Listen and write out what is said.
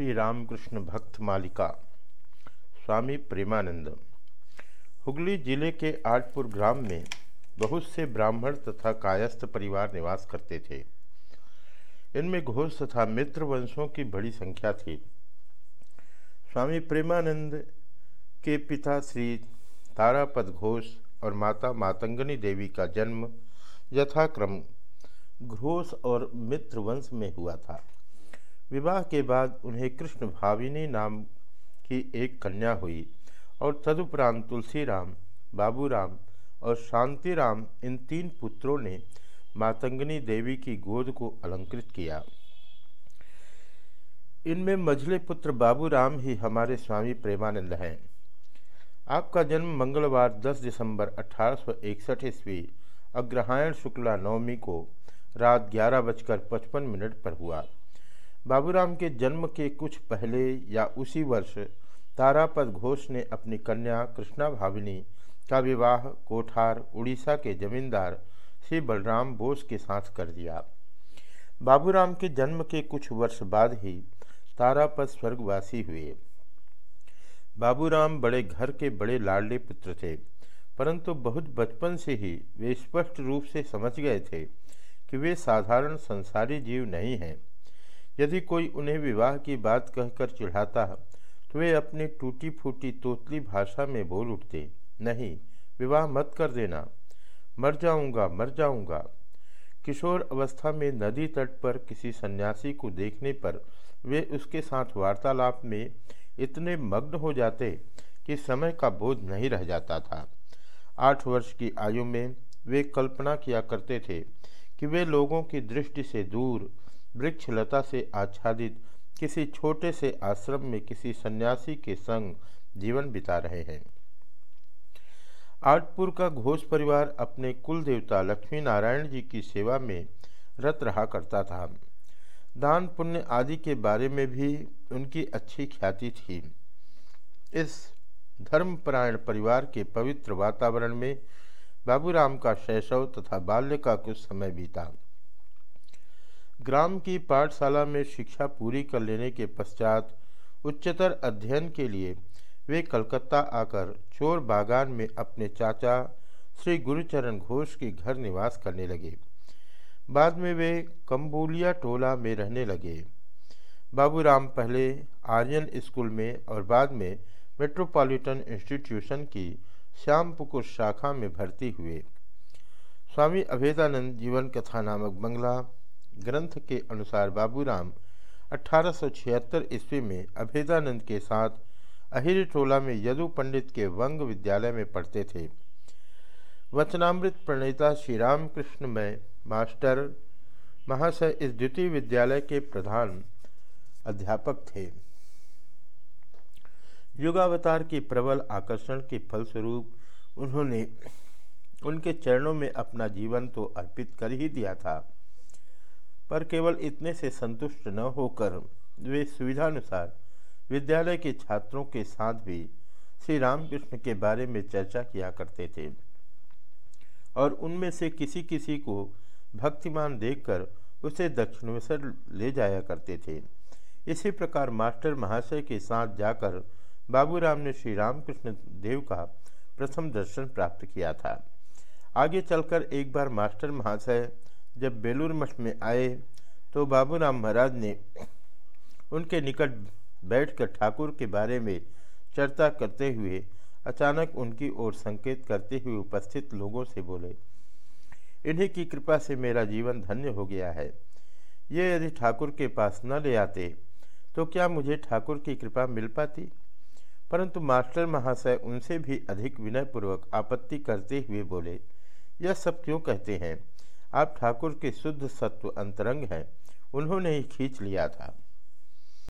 श्री रामकृष्ण भक्त मालिका। स्वामी प्रेमानंद, हुगली ज़िले के आटपुर ग्राम में बहुत से ब्राह्मण तथा कायस्थ परिवार निवास करते थे। इनमें घोष तथा मित्र वंशों की बड़ी संख्या थी। स्वामी प्रेमानंद के पिता श्री तारापद घोष और माता मातंगनी देवी का जन्म यथाक्रम घोष और मित्र वंश में हुआ था। विवाह के बाद उन्हें कृष्ण भाविनी नाम की एक कन्या हुई और तदुपरांत तुलसीराम, बाबूराम और शांतिराम इन तीन पुत्रों ने मातंगनी देवी की गोद को अलंकृत किया। इनमें मझले पुत्र बाबूराम ही हमारे स्वामी प्रेमानंद हैं। आपका जन्म मंगलवार 10 दिसंबर अठारह सौ इकसठ ईस्वी, अग्रहायण शुक्ला नवमी को रात ग्यारह बजकर पचपन मिनट पर हुआ। बाबूराम के जन्म के कुछ पहले या उसी वर्ष तारापद घोष ने अपनी कन्या कृष्णा भाविनी का विवाह कोठार, उड़ीसा के जमींदार श्री बलराम बोस के साथ कर दिया। बाबूराम के जन्म के कुछ वर्ष बाद ही तारापद स्वर्गवासी हुए। बाबूराम बड़े घर के बड़े लाडले पुत्र थे, परंतु बहुत बचपन से ही वे स्पष्ट रूप से समझ गए थे कि वे साधारण संसारी जीव नहीं हैं। यदि कोई उन्हें विवाह की बात कहकर चिढ़ाता तो वे अपनी टूटी फूटी तोतली भाषा में बोल उठते, नहीं, विवाह मत कर देना। मर जाऊँगा मर जाऊँगा। किशोर अवस्था में नदी तट पर किसी सन्यासी को देखने पर वे उसके साथ वार्तालाप में इतने मग्न हो जाते कि समय का बोध नहीं रह जाता था। आठ वर्ष की आयु में वे कल्पना किया करते थे कि वे लोगों की दृष्टि से दूर वृक्षलता से आच्छादित, किसी छोटे से आश्रम में किसी सन्यासी के संग जीवन बिता रहे हैं। आटपुर का घोष परिवार अपने कुल देवता लक्ष्मी नारायण जी की सेवा में रत रहा करता था। दान पुण्य आदि के बारे में भी उनकी अच्छी ख्याति थी। इस धर्मपरायण परिवार के पवित्र वातावरण में बाबूराम का शैशव तथा बाल्य का कुछ समय बीता। ग्राम की पाठशाला में शिक्षा पूरी कर लेने के पश्चात उच्चतर अध्ययन के लिए वे कलकत्ता आकर चोर बागान में अपने चाचा श्री गुरुचरण घोष के घर निवास करने लगे। बाद में वे कम्बोलिया टोला में रहने लगे। बाबूराम पहले आर्यन स्कूल में और बाद में मेट्रोपॉलिटन इंस्टीट्यूशन की श्यामपुकुर शाखा में भर्ती हुए। स्वामी अभेदानंद जीवन कथा नामक बंगला ग्रंथ के अनुसार बाबूराम अठारह सौ छिहत्तर ईस्वी में अभेदानंद के साथ अहिर टोला में यदु पंडित के वंग विद्यालय में पढ़ते थे। वचनामृत प्रणेता श्री रामकृष्ण मास्टर महाशय इस द्वितीय विद्यालय के प्रधान अध्यापक थे। युगावतार के प्रबल आकर्षण के फलस्वरूप उन्होंने उनके चरणों में अपना जीवन तो अर्पित कर ही दिया था। पर केवल इतने से संतुष्ट न होकर वे सुविधानुसार विद्यालय के छात्रों के साथ भी श्री रामकृष्ण के बारे में चर्चा किया करते थे और उनमें से किसी किसी को भक्तिमान देखकर उसे दक्षिणेश्वर ले जाया करते थे। इसी प्रकार मास्टर महाशय के साथ जाकर बाबूराम ने श्री रामकृष्ण देव का प्रथम दर्शन प्राप्त किया था। आगे चलकर एक बार मास्टर महाशय जब बेलूर मठ में आए तो बाबूराम महाराज ने उनके निकट बैठकर ठाकुर के बारे में चर्चा करते हुए अचानक उनकी ओर संकेत करते हुए उपस्थित लोगों से बोले, इन्हीं की कृपा से मेरा जीवन धन्य हो गया है। ये यदि ठाकुर के पास न ले आते तो क्या मुझे ठाकुर की कृपा मिल पाती? परंतु मास्टर महाशय उनसे भी अधिक विनयपूर्वक आपत्ति करते हुए बोले, यह सब क्यों कहते हैं? आप ठाकुर के शुद्ध सत्व अंतरंग हैं। उन्होंने ही खींच लिया था।